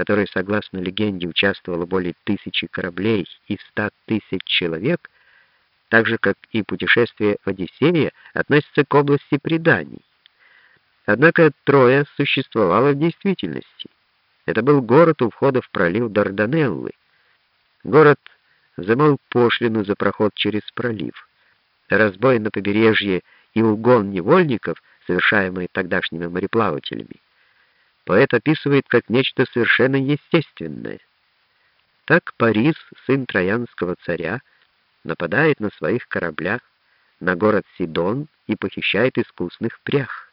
которой, согласно легенде, участвовало более тысячи кораблей и ста тысяч человек, так же, как и путешествие Одиссея, относится к области преданий. Однако Троя существовала в действительности. Это был город у входа в пролив Дарданеллы. Город взымал пошлину за проход через пролив. Разбой на побережье и угон невольников, совершаемые тогдашними мореплавателями, поэт описывает как нечто совершенно естественное. Так Парис, сын троянского царя, нападает на своих кораблях на город Сидон и похищает искусных прях.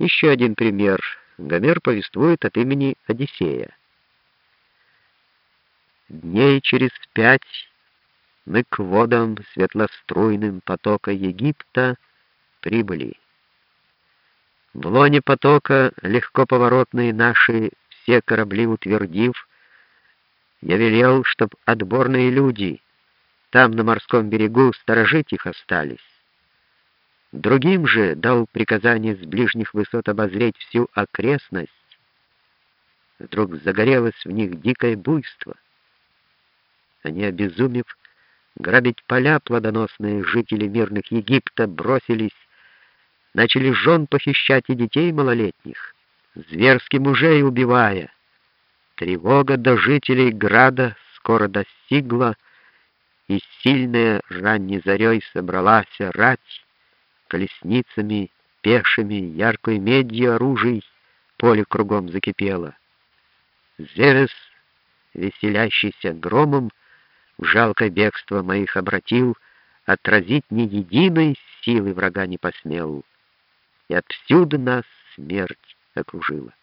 Еще один пример. Гомер повествует от имени Одиссея. Дней через пять мы к водам светлоструйным потока Египта прибыли. В лоне потока легко поворотные наши все корабли утвердив, я велел, чтоб отборные люди там на морском берегу сторожить их остались. Другим же дал приказание с ближних высот обозреть всю окрестность. Вдруг загорелось в них дикое буйство. Они, обезумев, грабить поля плодоносные жители мирных Египта бросились, начали жен похищать и детей малолетних, зверски мужей убивая. Тревога до жителей града скоро достигла, и сильная ранней зарей собралась рать, колесницами, пешими, яркой медью оружий, поле кругом закипело. Зевес, веселящийся громом, в жалкое бегство моих обратил, отразить ни единой силы врага не посмел, и отсюда нас смерть окружила.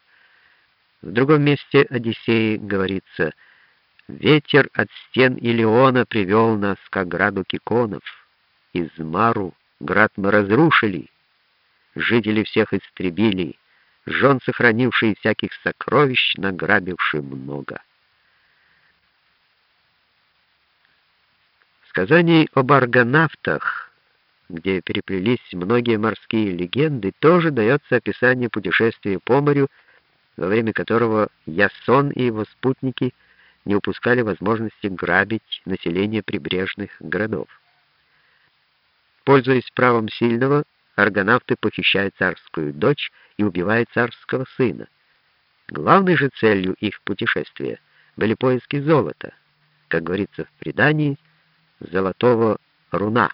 В другом месте Одиссеи говорится: ветер от стен Илиона привел нас к ограду Киконов, из Мару град мы разрушили, жители всех истребили, жен сохранившие всяких сокровищ, награбившие много. В сказании об аргонавтах, где переплелись многие морские легенды, тоже дается описание путешествия по морю, во время которого Ясон и его спутники не упускали возможности грабить население прибрежных городов. Пользуясь правом сильного, аргонавты похищают царскую дочь и убивают царского сына. Главной же целью их путешествия были поиски золота, как говорится в предании, золотого руна.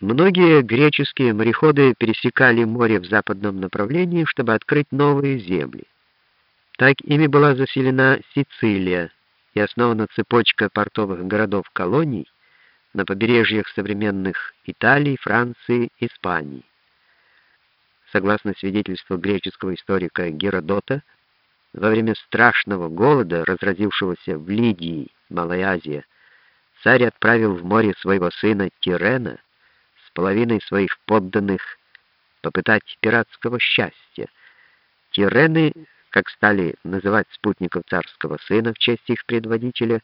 Многие греческие мореходы пересекали море в западном направлении, чтобы открыть новые земли. Так ими была заселена Сицилия и основана цепочка портовых городов-колоний на побережьях современных Италии, Франции, Испании. Согласно свидетельству греческого историка Геродота, во время страшного голода, разразившегося в Лидии, Малая Азия, царь отправил в море своего сына Тирена с половиной своих подданных попытать пиратского счастья. Тирены, как стали называть спутников царского сына в честь их предводителя,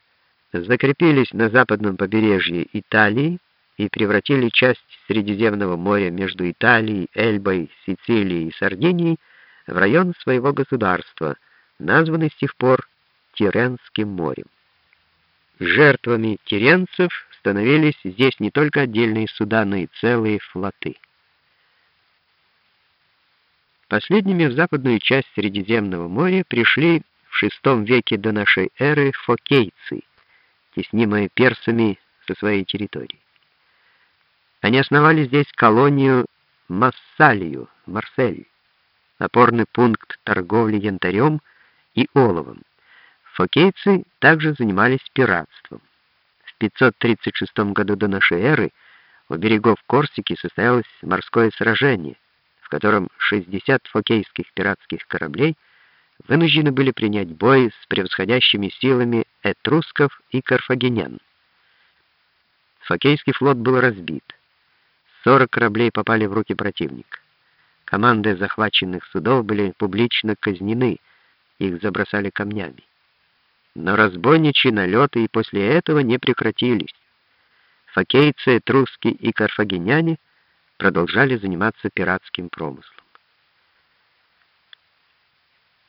закрепились на западном побережье Италии и превратили часть Средиземного моря между Италией, Эльбой, Сицилией и Сардинией в район своего государства, названный с тех пор Тиренским морем. Жертвами тиренцев становились здесь не только отдельные суда, но и целые флоты. Последними в западную часть Средиземного моря пришли в VI веке до нашей эры фокейцы, теснимые персами со своей территории. Они основали здесь колонию Массалию, Марсель, опорный пункт торговли янтарем и оловом. Фокейцы также занимались пиратством. В 536 году до нашей эры у берегов Корсики состоялось морское сражение, в котором 60 фокейских пиратских кораблей вынуждены были принять бой с превосходящими силами этрусков и карфагенян. Фокейский флот был разбит. 40 кораблей попали в руки противника. Команды захваченных судов были публично казнены, их забросали камнями. Но разбойничьи налеты и после этого не прекратились. Фокейцы, этруски и карфагеняне продолжали заниматься пиратским промыслом.